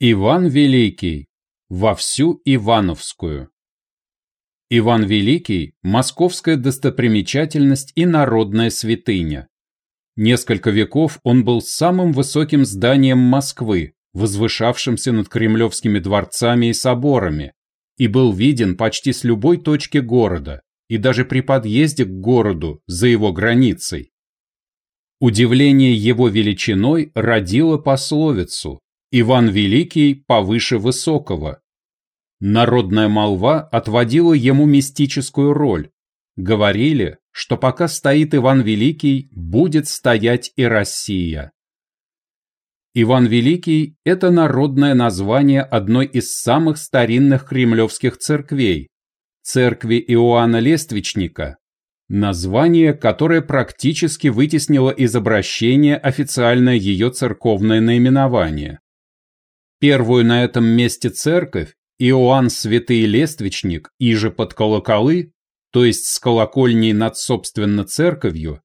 Иван Великий. Во всю Ивановскую. Иван Великий – московская достопримечательность и народная святыня. Несколько веков он был самым высоким зданием Москвы, возвышавшимся над кремлевскими дворцами и соборами, и был виден почти с любой точки города, и даже при подъезде к городу, за его границей. Удивление его величиной родило пословицу Иван Великий повыше высокого. Народная молва отводила ему мистическую роль. Говорили, что пока стоит Иван Великий, будет стоять и Россия. Иван Великий – это народное название одной из самых старинных кремлевских церквей – церкви Иоанна Лествичника, название, которое практически вытеснило из обращения официальное ее церковное наименование. Первую на этом месте церковь Иоанн Святый Лествичник, иже под колоколы, то есть с колокольней над собственно церковью,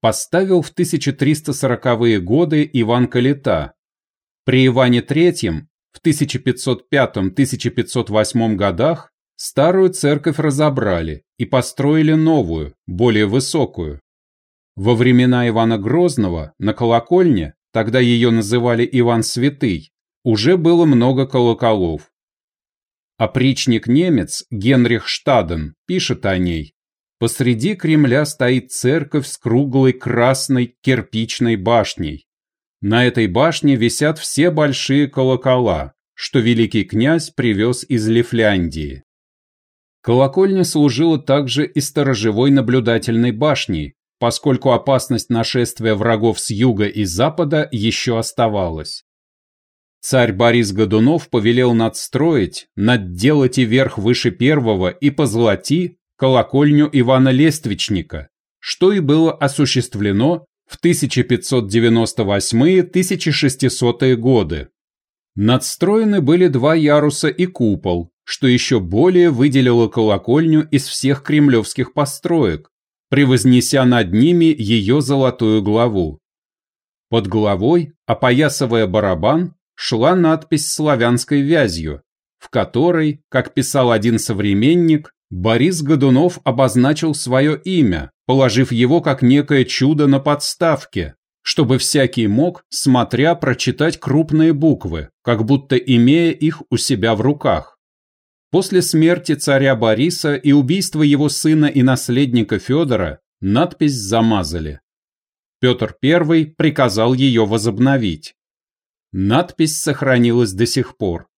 поставил в 1340-е годы Иван Калита. При Иване III в 1505-1508 годах старую церковь разобрали и построили новую, более высокую. Во времена Ивана Грозного на колокольне, тогда ее называли Иван Святый, уже было много колоколов. Опричник-немец Генрих Штаден пишет о ней. Посреди Кремля стоит церковь с круглой красной кирпичной башней. На этой башне висят все большие колокола, что великий князь привез из Лифляндии. Колокольня служила также и сторожевой наблюдательной башней, поскольку опасность нашествия врагов с юга и запада еще оставалась. Царь Борис Годунов повелел надстроить, надделать и верх выше первого и позолоти колокольню Ивана Лествичника, что и было осуществлено в 1598-1600 годы. Надстроены были два яруса и купол, что еще более выделило колокольню из всех кремлевских построек, превознеся над ними ее золотую главу. Под головой, опоясывая барабан, шла надпись славянской вязью, в которой, как писал один современник, Борис Годунов обозначил свое имя, положив его как некое чудо на подставке, чтобы всякий мог, смотря, прочитать крупные буквы, как будто имея их у себя в руках. После смерти царя Бориса и убийства его сына и наследника Федора надпись замазали. Петр I приказал ее возобновить. Надпись сохранилась до сих пор.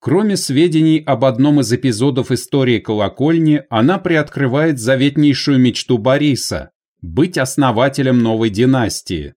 Кроме сведений об одном из эпизодов истории колокольни, она приоткрывает заветнейшую мечту Бориса – быть основателем новой династии.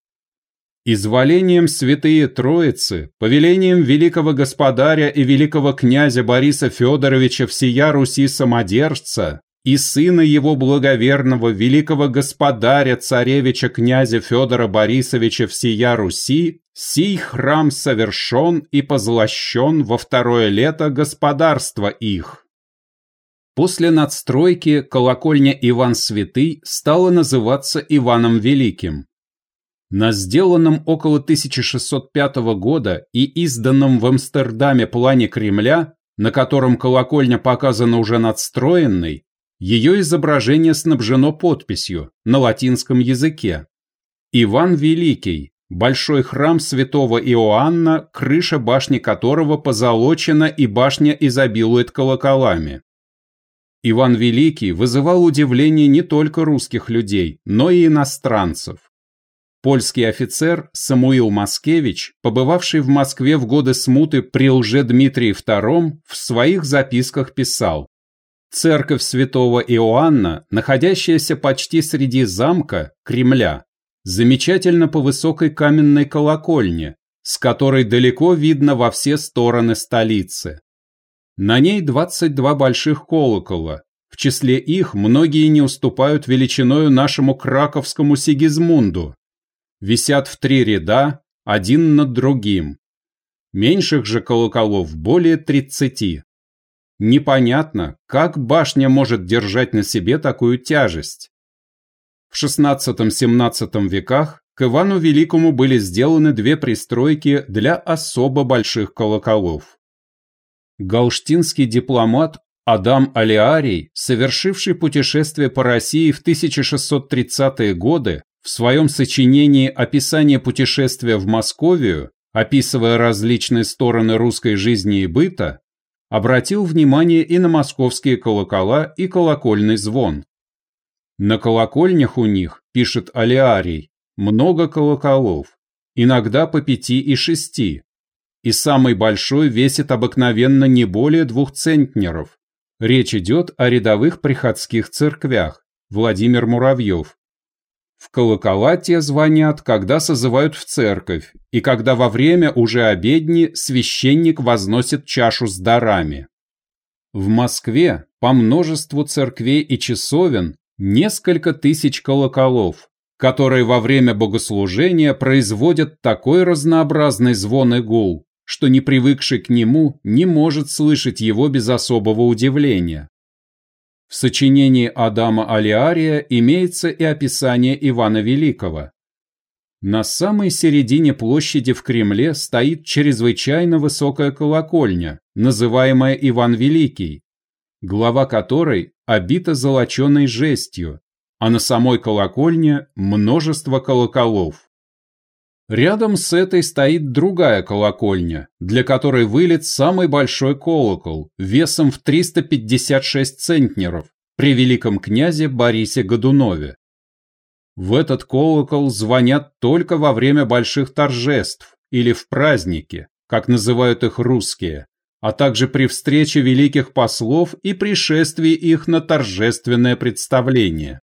Изволением Святые Троицы, повелением великого господаря и великого князя Бориса Федоровича всея Руси самодержца, и сына его благоверного великого господаря царевича князя Федора Борисовича всея Руси, сей храм совершен и позлощен во второе лето господарства их. После надстройки колокольня Иван Святый стала называться Иваном Великим. На сделанном около 1605 года и изданном в Амстердаме плане Кремля, на котором колокольня показана уже надстроенной, ее изображение снабжено подписью на латинском языке. Иван Великий, большой храм святого Иоанна, крыша башни которого позолочена и башня изобилует колоколами. Иван Великий вызывал удивление не только русских людей, но и иностранцев. Польский офицер Самуил Маскевич, побывавший в Москве в годы смуты при лже Дмитрии II, в своих записках писал Церковь святого Иоанна, находящаяся почти среди замка, Кремля, замечательно по высокой каменной колокольне, с которой далеко видно во все стороны столицы. На ней 22 больших колокола, в числе их многие не уступают величиною нашему краковскому Сигизмунду. Висят в три ряда, один над другим. Меньших же колоколов более 30. Непонятно, как башня может держать на себе такую тяжесть. В XVI-XVII веках к Ивану Великому были сделаны две пристройки для особо больших колоколов. Галштинский дипломат Адам Алиарий, совершивший путешествие по России в 1630-е годы, в своем сочинении «Описание путешествия в Московию», описывая различные стороны русской жизни и быта, обратил внимание и на московские колокола и колокольный звон. На колокольнях у них, пишет Алиарий, много колоколов, иногда по пяти и шести, и самый большой весит обыкновенно не более двух центнеров. Речь идет о рядовых приходских церквях, Владимир Муравьев. В колокола те звонят, когда созывают в церковь, и когда во время уже обедни священник возносит чашу с дарами. В Москве по множеству церквей и часовен несколько тысяч колоколов, которые во время богослужения производят такой разнообразный звон и гул, что не привыкший к нему не может слышать его без особого удивления. В сочинении Адама Алиария имеется и описание Ивана Великого. На самой середине площади в Кремле стоит чрезвычайно высокая колокольня, называемая Иван Великий, глава которой обита золоченой жестью, а на самой колокольне множество колоколов. Рядом с этой стоит другая колокольня, для которой вылет самый большой колокол, весом в 356 центнеров, при великом князе Борисе Годунове. В этот колокол звонят только во время больших торжеств или в праздники, как называют их русские, а также при встрече великих послов и пришествии их на торжественное представление.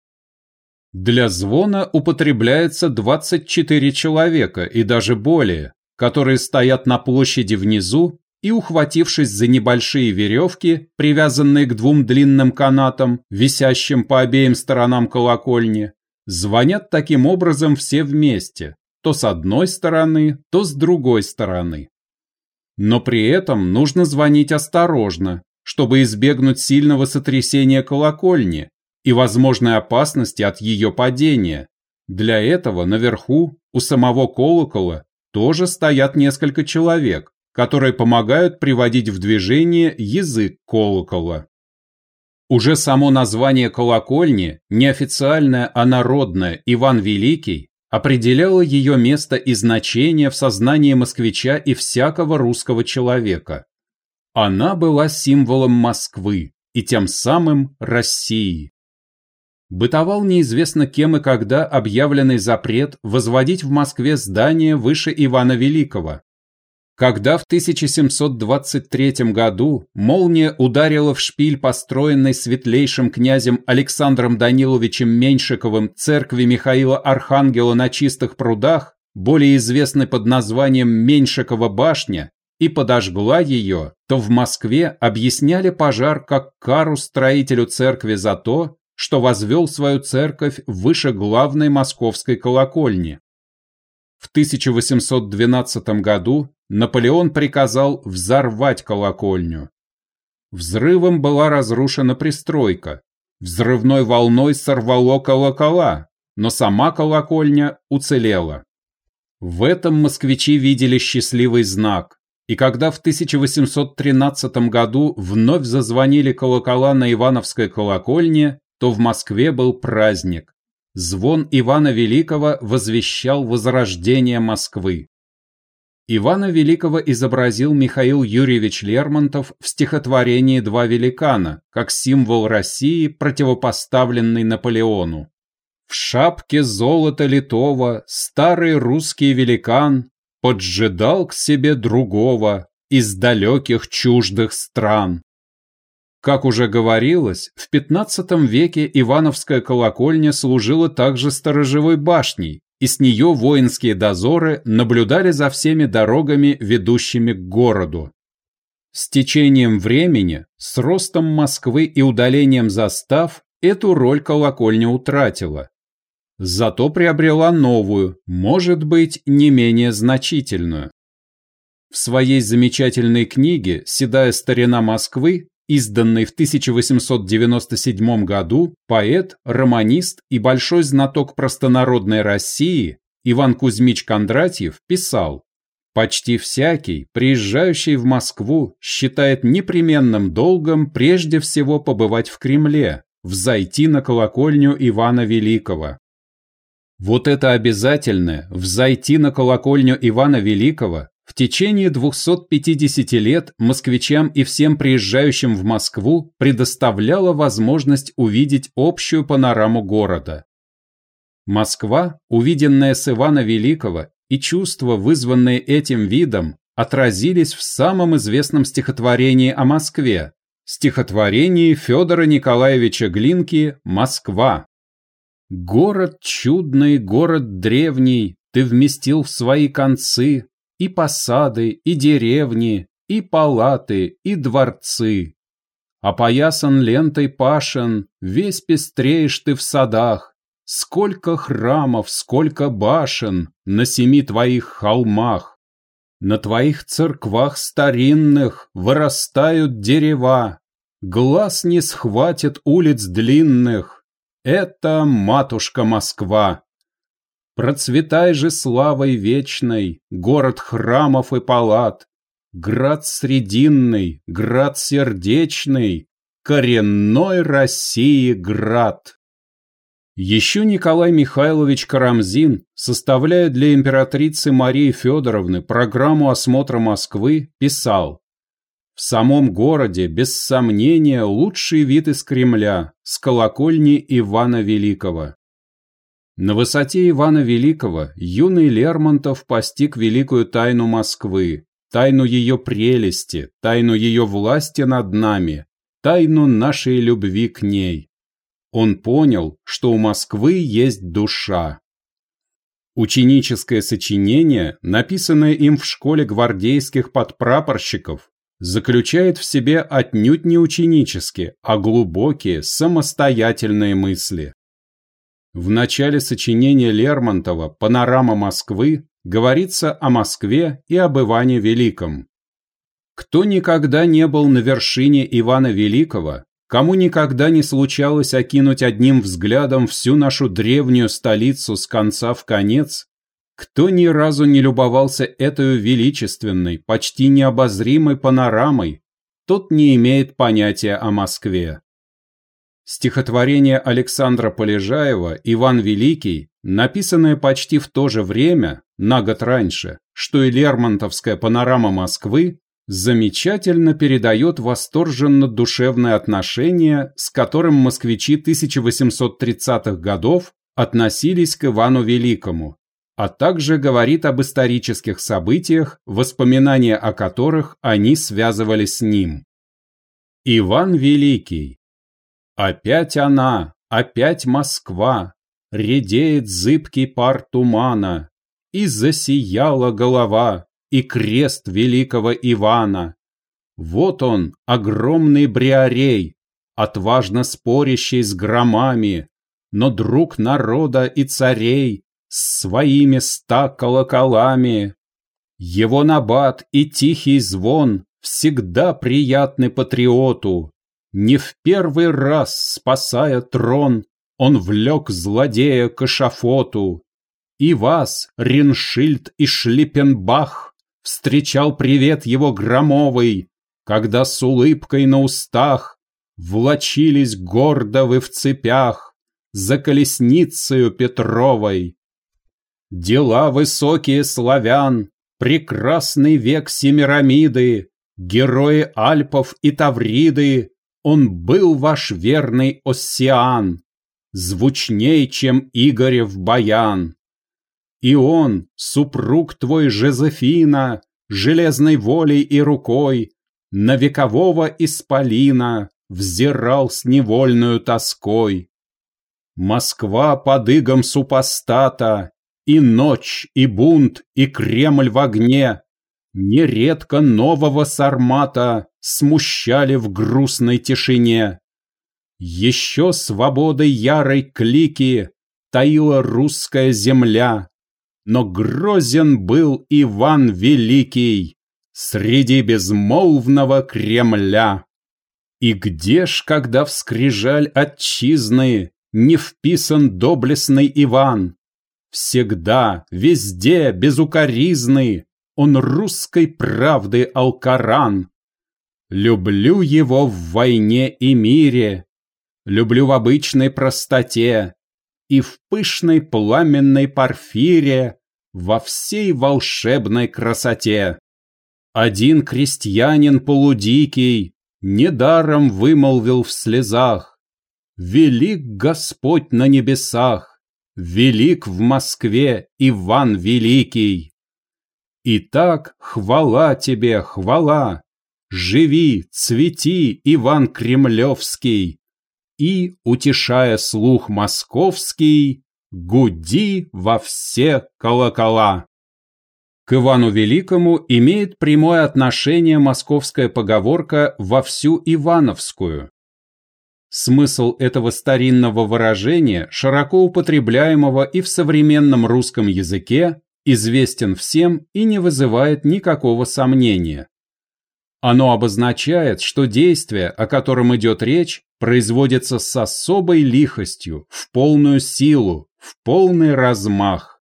Для звона употребляется 24 человека и даже более, которые стоят на площади внизу и, ухватившись за небольшие веревки, привязанные к двум длинным канатам, висящим по обеим сторонам колокольни, звонят таким образом все вместе, то с одной стороны, то с другой стороны. Но при этом нужно звонить осторожно, чтобы избегнуть сильного сотрясения колокольни, и возможной опасности от ее падения. Для этого наверху, у самого колокола, тоже стоят несколько человек, которые помогают приводить в движение язык колокола. Уже само название колокольни, неофициальное, а народное Иван Великий, определяло ее место и значение в сознании москвича и всякого русского человека. Она была символом Москвы и тем самым России бытовал неизвестно кем и когда объявленный запрет возводить в Москве здание выше Ивана Великого. Когда в 1723 году молния ударила в шпиль построенной светлейшим князем Александром Даниловичем Меньшиковым церкви Михаила Архангела на Чистых прудах, более известной под названием Меньшикова башня, и подожгла ее, то в Москве объясняли пожар как кару строителю церкви за то, что возвел свою церковь выше главной московской колокольни. В 1812 году Наполеон приказал взорвать колокольню. Взрывом была разрушена пристройка, взрывной волной сорвало колокола, но сама колокольня уцелела. В этом москвичи видели счастливый знак, и когда в 1813 году вновь зазвонили колокола на Ивановской колокольне, то в Москве был праздник. Звон Ивана Великого возвещал возрождение Москвы. Ивана Великого изобразил Михаил Юрьевич Лермонтов в стихотворении «Два великана», как символ России, противопоставленный Наполеону. В шапке золота литого старый русский великан поджидал к себе другого из далеких чуждых стран. Как уже говорилось, в XV веке Ивановская колокольня служила также сторожевой башней, и с нее воинские дозоры наблюдали за всеми дорогами, ведущими к городу. С течением времени, с ростом Москвы и удалением застав, эту роль колокольня утратила. Зато приобрела новую, может быть, не менее значительную. В своей замечательной книге «Седая старина Москвы» изданный в 1897 году, поэт, романист и большой знаток простонародной России, Иван Кузьмич Кондратьев писал, «Почти всякий, приезжающий в Москву, считает непременным долгом прежде всего побывать в Кремле, взойти на колокольню Ивана Великого. Вот это обязательное «взойти на колокольню Ивана Великого» в течение 250 лет москвичам и всем приезжающим в Москву предоставляло возможность увидеть общую панораму города. Москва, увиденная с Ивана Великого, и чувства, вызванные этим видом, отразились в самом известном стихотворении о Москве, стихотворении Федора Николаевича Глинки «Москва». Город чудный, город древний, ты вместил в свои концы и посады, и деревни, и палаты, и дворцы. Опоясан лентой пашен, весь пестреешь ты в садах, Сколько храмов, сколько башен на семи твоих холмах. На твоих церквах старинных вырастают дерева, Глаз не схватит улиц длинных. Это матушка Москва. Процветай же славой вечной, город храмов и палат, Град срединный, град сердечный, коренной России град. Еще Николай Михайлович Карамзин, составляя для императрицы Марии Федоровны программу осмотра Москвы, писал «В самом городе, без сомнения, лучший вид из Кремля, с колокольни Ивана Великого». На высоте Ивана Великого юный Лермонтов постиг великую тайну Москвы, тайну ее прелести, тайну ее власти над нами, тайну нашей любви к ней. Он понял, что у Москвы есть душа. Ученическое сочинение, написанное им в школе гвардейских подпрапорщиков, заключает в себе отнюдь не ученические, а глубокие, самостоятельные мысли. В начале сочинения Лермонтова «Панорама Москвы» говорится о Москве и об Иване Великом. Кто никогда не был на вершине Ивана Великого, Кому никогда не случалось окинуть одним взглядом всю нашу древнюю столицу с конца в конец, кто ни разу не любовался этой величественной, почти необозримой панорамой, тот не имеет понятия о Москве. Стихотворение Александра Полежаева «Иван Великий», написанное почти в то же время, на год раньше, что и Лермонтовская панорама Москвы, замечательно передает восторженно-душевное отношение, с которым москвичи 1830-х годов относились к Ивану Великому, а также говорит об исторических событиях, воспоминания о которых они связывали с ним. Иван Великий. Опять она, опять Москва, редеет зыбкий пар тумана, и засияла голова, и крест великого Ивана. Вот он, огромный бриарей, отважно спорящий с громами, но друг народа и царей с своими ста колоколами. Его набат и тихий звон всегда приятны патриоту. Не в первый раз, спасая трон, он влек злодея к эшафоту. И вас, Риншильд и Шлиппенбах, встречал привет его громовый, когда с улыбкой на устах влочились гордо вы в цепях за колесницею Петровой. Дела высокие славян, прекрасный век Семирамиды, герои Альпов и Тавриды, он был ваш верный Оссиан, звучней, чем Игорев баян. И он, супруг твой Жозефина, железной волей и рукой, на векового исполина взирал с невольную тоской. Москва под игом супостата, и ночь, и бунт, и Кремль в огне, нередко нового сармата смущали в грустной тишине. Еще свободой ярой клики таила русская земля, но грозен был Иван Великий среди безмолвного Кремля. И где ж, когда в скрижаль отчизны не вписан доблестный Иван, всегда, везде, безукоризный, он русской правды алкаран. Люблю его в войне и мире, люблю в обычной простоте и в пышной пламенной парфире, во всей волшебной красоте. Один крестьянин полудикий недаром вымолвил в слезах «Велик Господь на небесах, велик в Москве Иван Великий». Итак, хвала тебе, хвала, живи, цвети, Иван Кремлевский, и, утешая слух московский, гуди во все колокола. К Ивану Великому имеет прямое отношение московская поговорка «во всю Ивановскую». Смысл этого старинного выражения, широко употребляемого и в современном русском языке, известен всем и не вызывает никакого сомнения. Оно обозначает, что действие, о котором идет речь, производится с особой лихостью, в полную силу, в полный размах.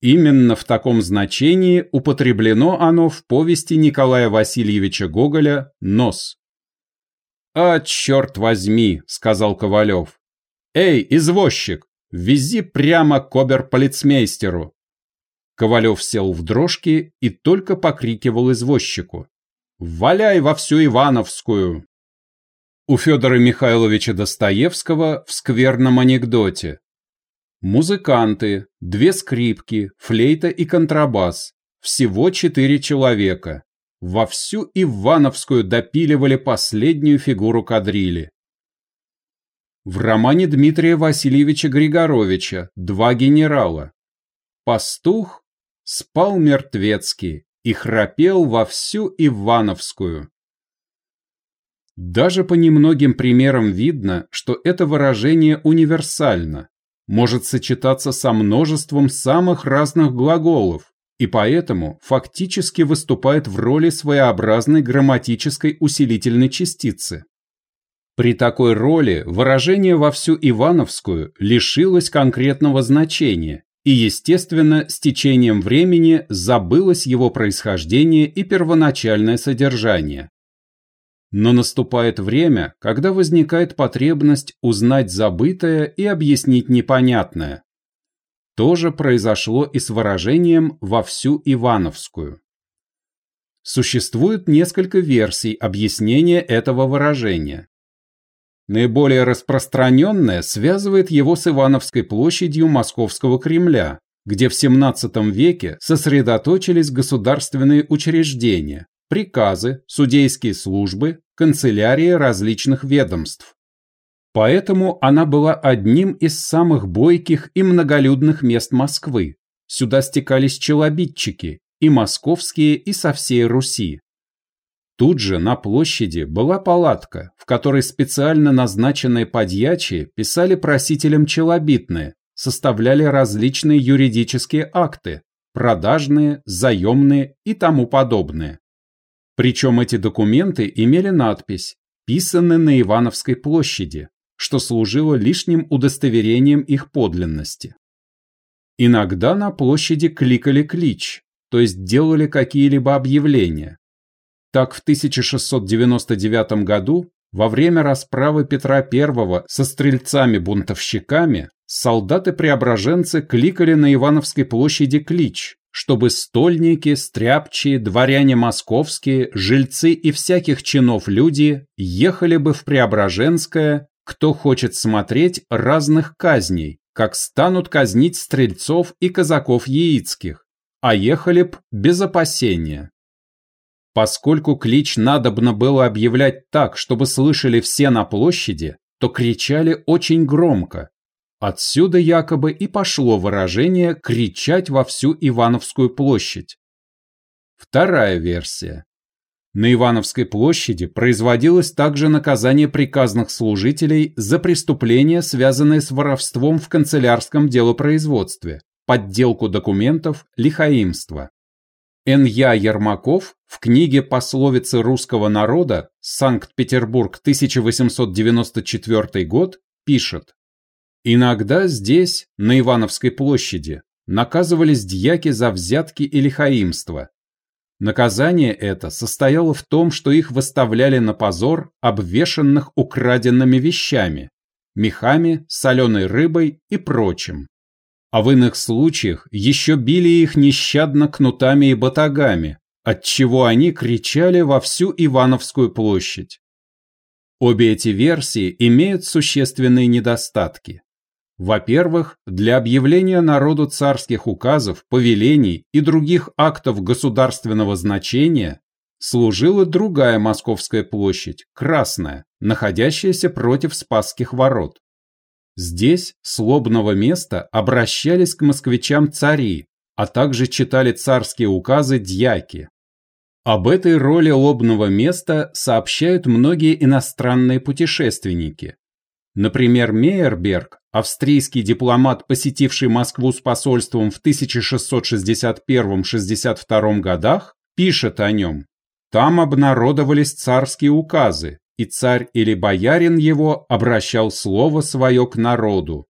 Именно в таком значении употреблено оно в повести Николая Васильевича Гоголя «Нос». «А, черт возьми!» – сказал Ковалев. «Эй, извозчик, вези прямо к оберполицмейстеру!» Ковалев сел в дрожки и только покрикивал извозчику. «Валяй во всю Ивановскую!» У Федора Михайловича Достоевского в скверном анекдоте Музыканты, две скрипки, флейта и контрабас. Всего четыре человека. Во всю Ивановскую допиливали последнюю фигуру кадрили. В романе Дмитрия Васильевича Григоровича «Два генерала». Пастух спал мертвецкий и храпел во всю Ивановскую. Даже по немногим примерам видно, что это выражение универсально может сочетаться со множеством самых разных глаголов и поэтому фактически выступает в роли своеобразной грамматической усилительной частицы. При такой роли выражение во всю Ивановскую лишилось конкретного значения и, естественно, с течением времени забылось его происхождение и первоначальное содержание. Но наступает время, когда возникает потребность узнать забытое и объяснить непонятное. То же произошло и с выражением «во всю Ивановскую». Существует несколько версий объяснения этого выражения. Наиболее распространенная связывает его с Ивановской площадью Московского Кремля, где в XVII веке сосредоточились государственные учреждения, приказы, судейские службы, канцелярии различных ведомств. Поэтому она была одним из самых бойких и многолюдных мест Москвы. Сюда стекались челобитчики, и московские, и со всей Руси. Тут же на площади была палатка, в которой специально назначенные подьячие писали просителям челобитные, составляли различные юридические акты, продажные, заемные и тому подобное. Причем эти документы имели надпись «Писаны на Ивановской площади», что служило лишним удостоверением их подлинности. Иногда на площади кликали клич, то есть делали какие-либо объявления. Так в 1699 году, во время расправы Петра I со стрельцами-бунтовщиками, солдаты-преображенцы кликали на Ивановской площади клич чтобы стольники, стряпчие, дворяне московские, жильцы и всяких чинов люди ехали бы в Преображенское, кто хочет смотреть разных казней, как станут казнить стрельцов и казаков яицких, а ехали б без опасения. Поскольку клич надобно было объявлять так, чтобы слышали все на площади, то кричали очень громко, Отсюда якобы и пошло выражение «кричать во всю Ивановскую площадь». Вторая версия. На Ивановской площади производилось также наказание приказных служителей за преступления, связанные с воровством в канцелярском делопроизводстве, подделку документов, лихаимство. Н.Я. Ермаков в книге «Пословицы русского народа. Санкт-Петербург, 1894 год» пишет Иногда здесь, на Ивановской площади, наказывались дьяки за взятки или хаимство. Наказание это состояло в том, что их выставляли на позор обвешанных украденными вещами, мехами, соленой рыбой и прочим. А в иных случаях еще били их нещадно кнутами и батагами, отчего они кричали во всю Ивановскую площадь. Обе эти версии имеют существенные недостатки. Во-первых, для объявления народу царских указов, повелений и других актов государственного значения служила другая Московская площадь, Красная, находящаяся против Спасских ворот. Здесь с лобного места обращались к москвичам цари, а также читали царские указы дьяки. Об этой роли лобного места сообщают многие иностранные путешественники. Например, Мейерберг, австрийский дипломат, посетивший Москву с посольством в 1661-62 годах, пишет о нем. Там обнародовались царские указы, и царь или боярин его обращал слово свое к народу.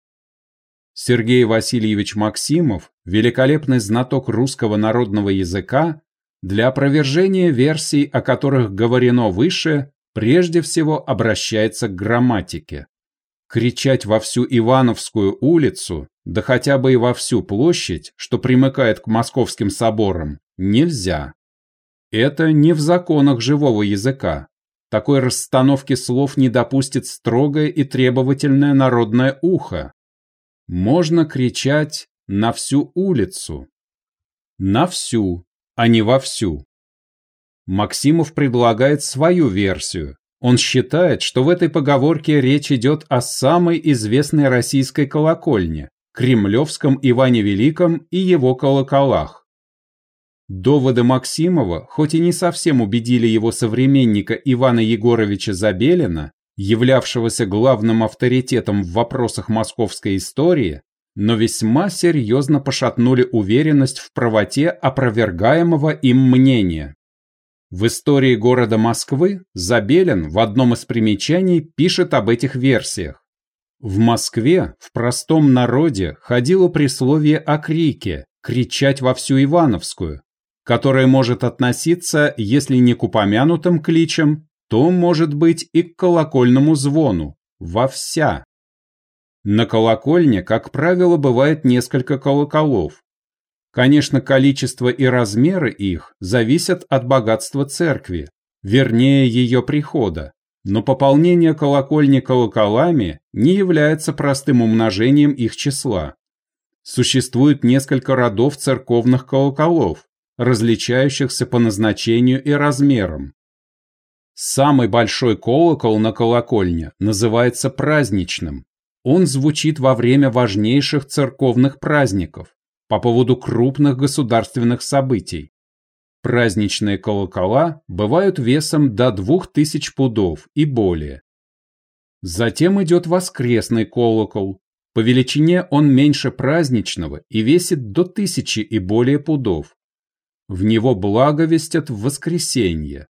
Сергей Васильевич Максимов, великолепный знаток русского народного языка, для опровержения версий, о которых говорено выше, прежде всего обращается к грамматике. Кричать во всю Ивановскую улицу, да хотя бы и во всю площадь, что примыкает к московским соборам, нельзя. Это не в законах живого языка. Такой расстановки слов не допустит строгое и требовательное народное ухо. Можно кричать на всю улицу. На всю, а не во всю. Максимов предлагает свою версию. Он считает, что в этой поговорке речь идет о самой известной российской колокольне – Кремлевском Иване Великом и его колоколах. Доводы Максимова, хоть и не совсем убедили его современника Ивана Егоровича Забелина, являвшегося главным авторитетом в вопросах московской истории, но весьма серьезно пошатнули уверенность в правоте опровергаемого им мнения. В истории города Москвы Забелин в одном из примечаний пишет об этих версиях. В Москве в простом народе ходило присловие о крике «кричать во всю Ивановскую», которое может относиться, если не к упомянутым кличам, то, может быть, и к колокольному звону «во вся». На колокольне, как правило, бывает несколько колоколов. Конечно, количество и размеры их зависят от богатства церкви, вернее ее прихода, но пополнение колокольни колоколами не является простым умножением их числа. Существует несколько родов церковных колоколов, различающихся по назначению и размерам. Самый большой колокол на колокольне называется праздничным, он звучит во время важнейших церковных праздников, по поводу крупных государственных событий. Праздничные колокола бывают весом до 2000 пудов и более. Затем идет воскресный колокол. По величине он меньше праздничного и весит до тысячи и более пудов. В него благовестят в воскресенье.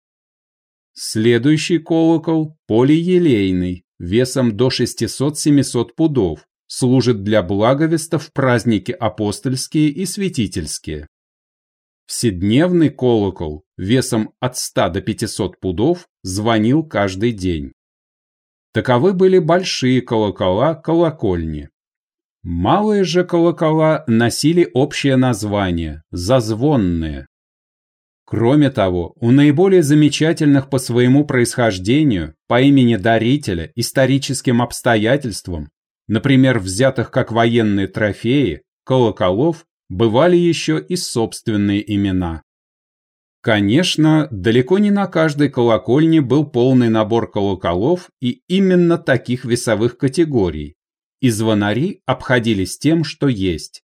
Следующий колокол – полиелейный, весом до 600-700 пудов, служит для благовеста в праздники апостольские и святительские. Вседневный колокол весом от 100 до 500 пудов звонил каждый день. Таковы были большие колокола колокольни. Малые же колокола носили общее название – зазвонные. Кроме того, у наиболее замечательных по своему происхождению, по имени дарителя, историческим обстоятельствам, например, взятых как военные трофеи, колоколов, бывали еще и собственные имена. Конечно, далеко не на каждой колокольне был полный набор колоколов и именно таких весовых категорий, и звонари обходились тем, что есть.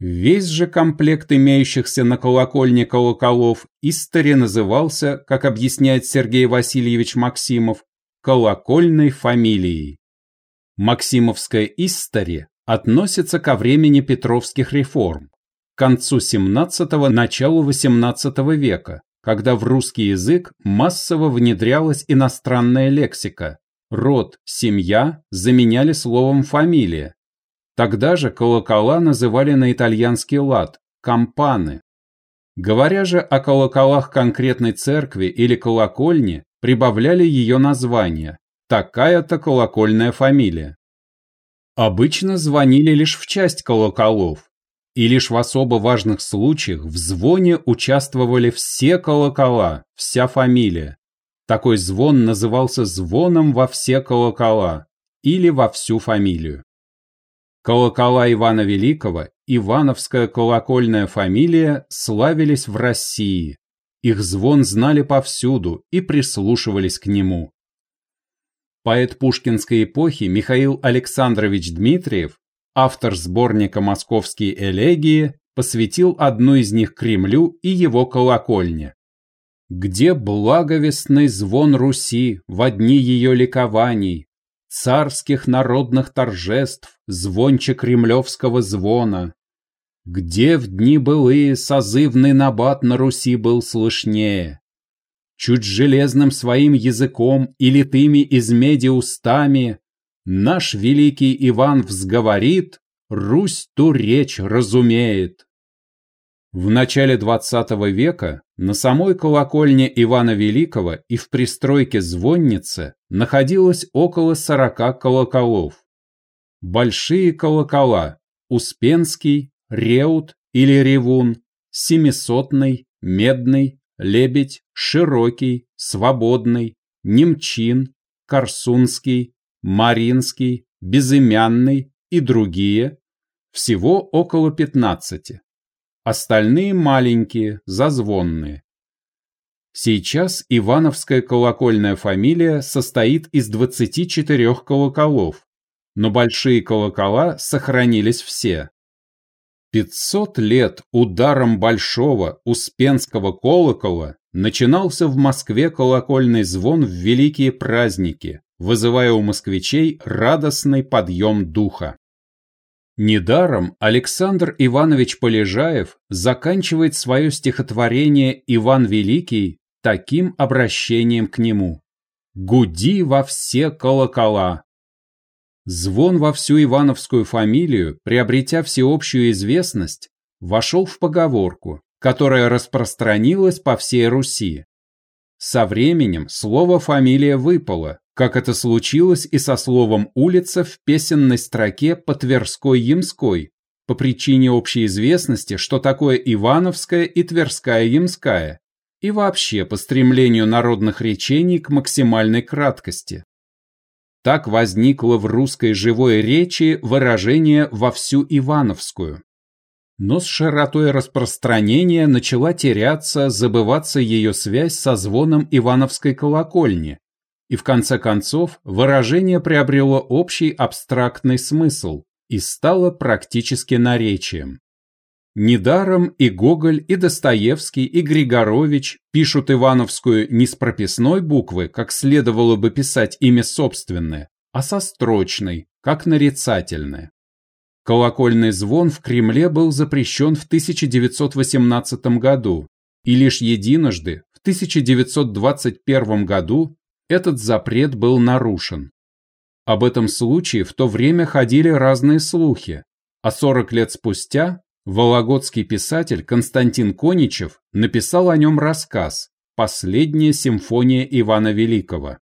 Весь же комплект имеющихся на колокольне колоколов истори назывался, как объясняет Сергей Васильевич Максимов, колокольной фамилией. Максимовская истори относится ко времени Петровских реформ, к концу 17-го, началу 18 века, когда в русский язык массово внедрялась иностранная лексика, Род, семья заменяли словом фамилия. Тогда же колокола называли на итальянский лад – кампаны. Говоря же о колоколах конкретной церкви или колокольни, прибавляли ее название – такая-то колокольная фамилия. Обычно звонили лишь в часть колоколов, и лишь в особо важных случаях в звоне участвовали все колокола, вся фамилия. Такой звон назывался звоном во все колокола или во всю фамилию. Колокола Ивана Великого, Ивановская колокольная фамилия славились в России. Их звон знали повсюду и прислушивались к нему. Поэт пушкинской эпохи Михаил Александрович Дмитриев, автор сборника «Московские элегии», посвятил одну из них Кремлю и его колокольне. Где благовестный звон Руси в дни ее ликований, царских народных торжеств, звонче кремлевского звона. Где в дни былые созывный набат на Руси был слышнее? Чуть железным своим языком и литыми из меди устами Наш великий Иван взговорит, Русь ту речь разумеет. В начале XX века на самой колокольне Ивана Великого и в пристройке звонницы находилось около 40 колоколов. Большие колокола – Успенский, Реут или Ревун, Семисотный, Медный, Лебедь, Широкий, Свободный, Немчин, Корсунский, Маринский, Безымянный и другие – всего около 15 остальные маленькие, зазвонные. Сейчас Ивановская колокольная фамилия состоит из 24 колоколов, но большие колокола сохранились все. 500 лет ударом большого Успенского колокола начинался в Москве колокольный звон в великие праздники, вызывая у москвичей радостный подъем духа. Недаром Александр Иванович Полежаев заканчивает свое стихотворение «Иван Великий» таким обращением к нему. «Гуди во все колокола!» Звон во всю Ивановскую фамилию, приобретя всеобщую известность, вошел в поговорку, которая распространилась по всей Руси. Со временем слово «фамилия» выпало, как это случилось и со словом «улица» в песенной строке по Тверской-Ямской, по причине общей известности, что такое Ивановская и Тверская-Ямская, и вообще по стремлению народных речений к максимальной краткости. Так возникло в русской живой речи выражение «во всю Ивановскую». Но с широтой распространения начала теряться, забываться ее связь со звоном Ивановской колокольни, и в конце концов выражение приобрело общий абстрактный смысл и стало практически наречием. Недаром и Гоголь, и Достоевский, и Григорович пишут Ивановскую не с прописной буквы, как следовало бы писать имя собственное, а со строчной, как нарицательное. Колокольный звон в Кремле был запрещен в 1918 году, и лишь единожды, в 1921 году, этот запрет был нарушен. Об этом случае в то время ходили разные слухи, а 40 лет спустя вологодский писатель Константин Коничев написал о нем рассказ «Последняя симфония Ивана Великого».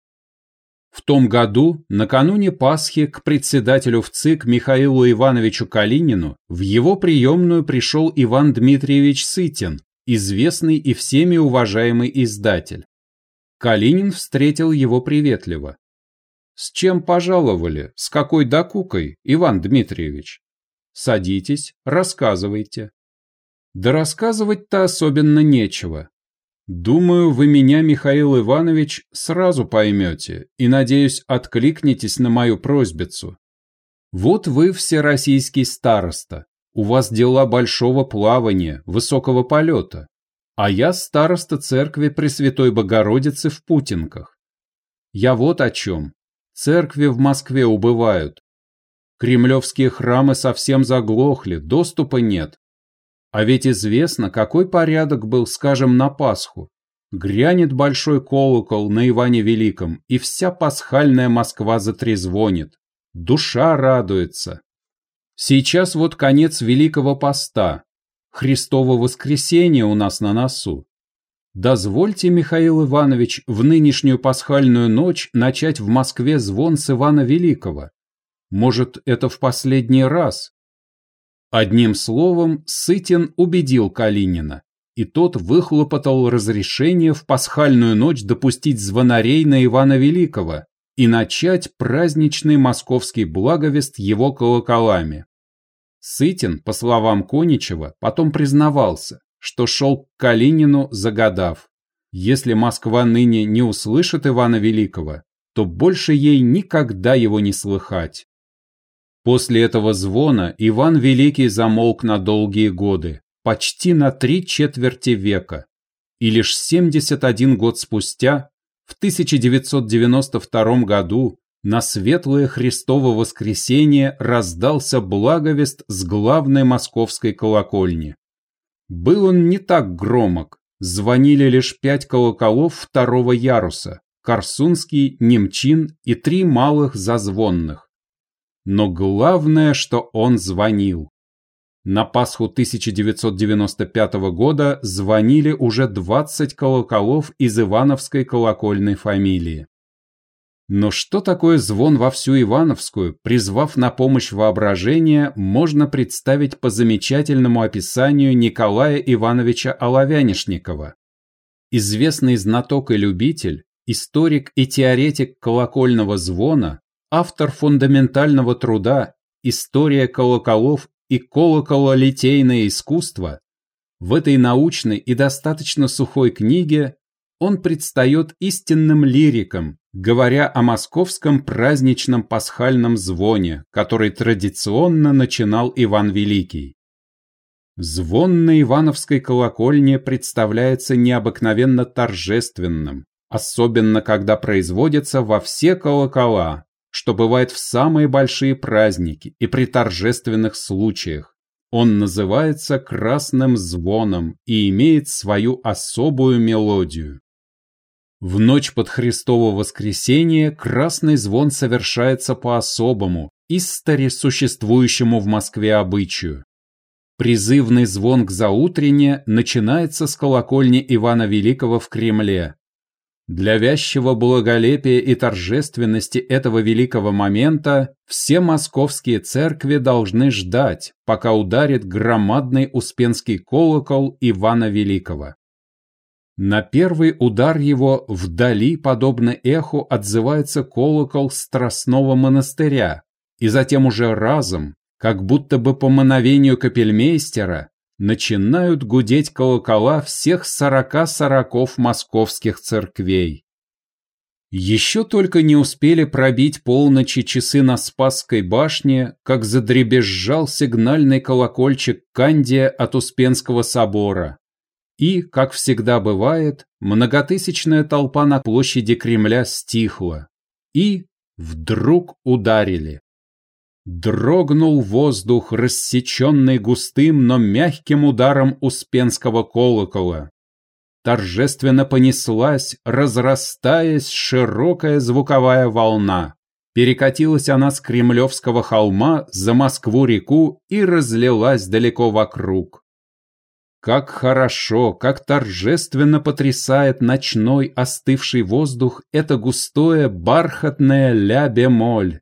В том году, накануне Пасхи, к председателю в ЦИК Михаилу Ивановичу Калинину в его приемную пришел Иван Дмитриевич Сытин, известный и всеми уважаемый издатель. Калинин встретил его приветливо. «С чем пожаловали? С какой докукой, Иван Дмитриевич? Садитесь, рассказывайте». «Да рассказывать-то особенно нечего. Думаю, вы меня, Михаил Иванович, сразу поймете и, надеюсь, откликнетесь на мою просьбицу. Вот вы всероссийский староста, у вас дела большого плавания, высокого полета а я староста церкви Пресвятой Богородицы в Путинках. Я вот о чем. Церкви в Москве убывают. Кремлевские храмы совсем заглохли, доступа нет. А ведь известно, какой порядок был, скажем, на Пасху. грянет большой колокол на Иване Великом, и вся пасхальная Москва затрезвонит. Душа радуется. Сейчас вот конец Великого Поста. Христово воскресенье у нас на носу. Дозвольте, Михаил Иванович, в нынешнюю пасхальную ночь начать в Москве звон с Ивана Великого. Может, это в последний раз? Одним словом, Сытин убедил Калинина, и тот выхлопотал разрешение в пасхальную ночь допустить звонарей на Ивана Великого и начать праздничный московский благовест его колоколами. Сытин, по словам Коничева, потом признавался, что шел к Калинину, загадав, если Москва ныне не услышит Ивана Великого, то больше ей никогда его не слыхать. После этого звона Иван Великий замолк на долгие годы, почти на три четверти века, и лишь 71 год спустя, в 1992 году, на светлое Христово воскресенье раздался благовест с главной московской колокольни. Был он не так громок, звонили лишь пять колоколов второго яруса, Корсунский, Немчин и три малых зазвонных. Но главное, что он звонил. На Пасху 1995 года звонили уже 20 колоколов из Ивановской колокольной фамилии. Но что такое звон во всю Ивановскую, призвав на помощь воображение, можно представить по замечательному описанию Николая Ивановича Оловянишникова. Известный знаток и любитель, историк и теоретик колокольного звона, автор фундаментального труда «История колоколов и колокололитейное искусство», в этой научной и достаточно сухой книге он предстает истинным лириком, говоря о московском праздничном пасхальном звоне, который традиционно начинал Иван Великий. Звон на Ивановской колокольне представляется необыкновенно торжественным, особенно когда производится во все колокола, что бывает в самые большие праздники и при торжественных случаях. Он называется красным звоном и имеет свою особую мелодию. В ночь под Христово воскресенье красный звон совершается по-особому, истори существующему в Москве обычаю. Призывный звон к заутрене начинается с колокольни Ивана Великого в Кремле. Для вязчего благолепия и торжественности этого великого момента все московские церкви должны ждать, пока ударит громадный Успенский колокол Ивана Великого. На первый удар его вдали, подобно эху, отзывается колокол Страстного монастыря, и затем уже разом, как будто бы по мановению капельмейстера, начинают гудеть колокола всех сорока сороков московских церквей. Еще только не успели пробить полночи часы на Спасской башне, как задребезжал сигнальный колокольчик Кандия от Успенского собора, и, как всегда бывает, многотысячная толпа на площади Кремля стихла. И вдруг ударили. Дрогнул воздух, рассеченный густым, но мягким ударом Успенского колокола. Торжественно понеслась, разрастаясь, широкая звуковая волна. Перекатилась она с Кремлевского холма за Москву-реку и разлилась далеко вокруг. Как хорошо, как торжественно потрясает ночной остывший воздух это густое бархатное ля-бемоль.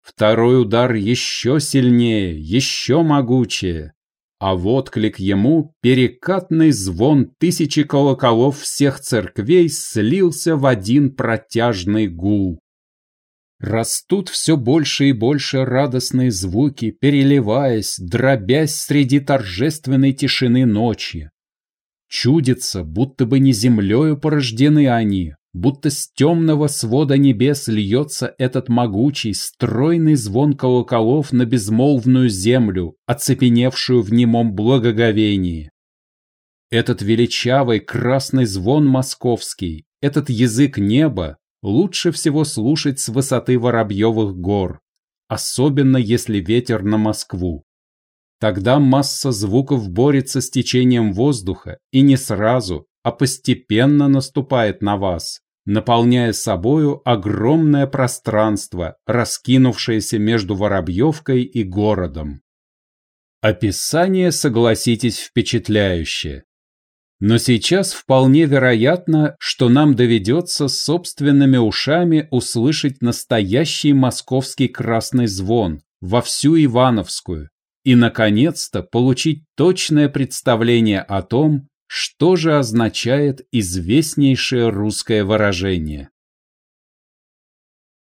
Второй удар еще сильнее, еще могучее. А в отклик ему перекатный звон тысячи колоколов всех церквей слился в один протяжный гул. Растут все больше и больше радостные звуки, переливаясь, дробясь среди торжественной тишины ночи. Чудится, будто бы не землею порождены они, будто с темного свода небес льется этот могучий, стройный звон колоколов на безмолвную землю, оцепеневшую в немом благоговении. Этот величавый красный звон московский, этот язык неба, лучше всего слушать с высоты Воробьевых гор, особенно если ветер на Москву. Тогда масса звуков борется с течением воздуха и не сразу, а постепенно наступает на вас, наполняя собою огромное пространство, раскинувшееся между Воробьевкой и городом. Описание, согласитесь, впечатляющее. Но сейчас вполне вероятно, что нам доведется собственными ушами услышать настоящий московский красный звон во всю Ивановскую и, наконец-то, получить точное представление о том, что же означает известнейшее русское выражение.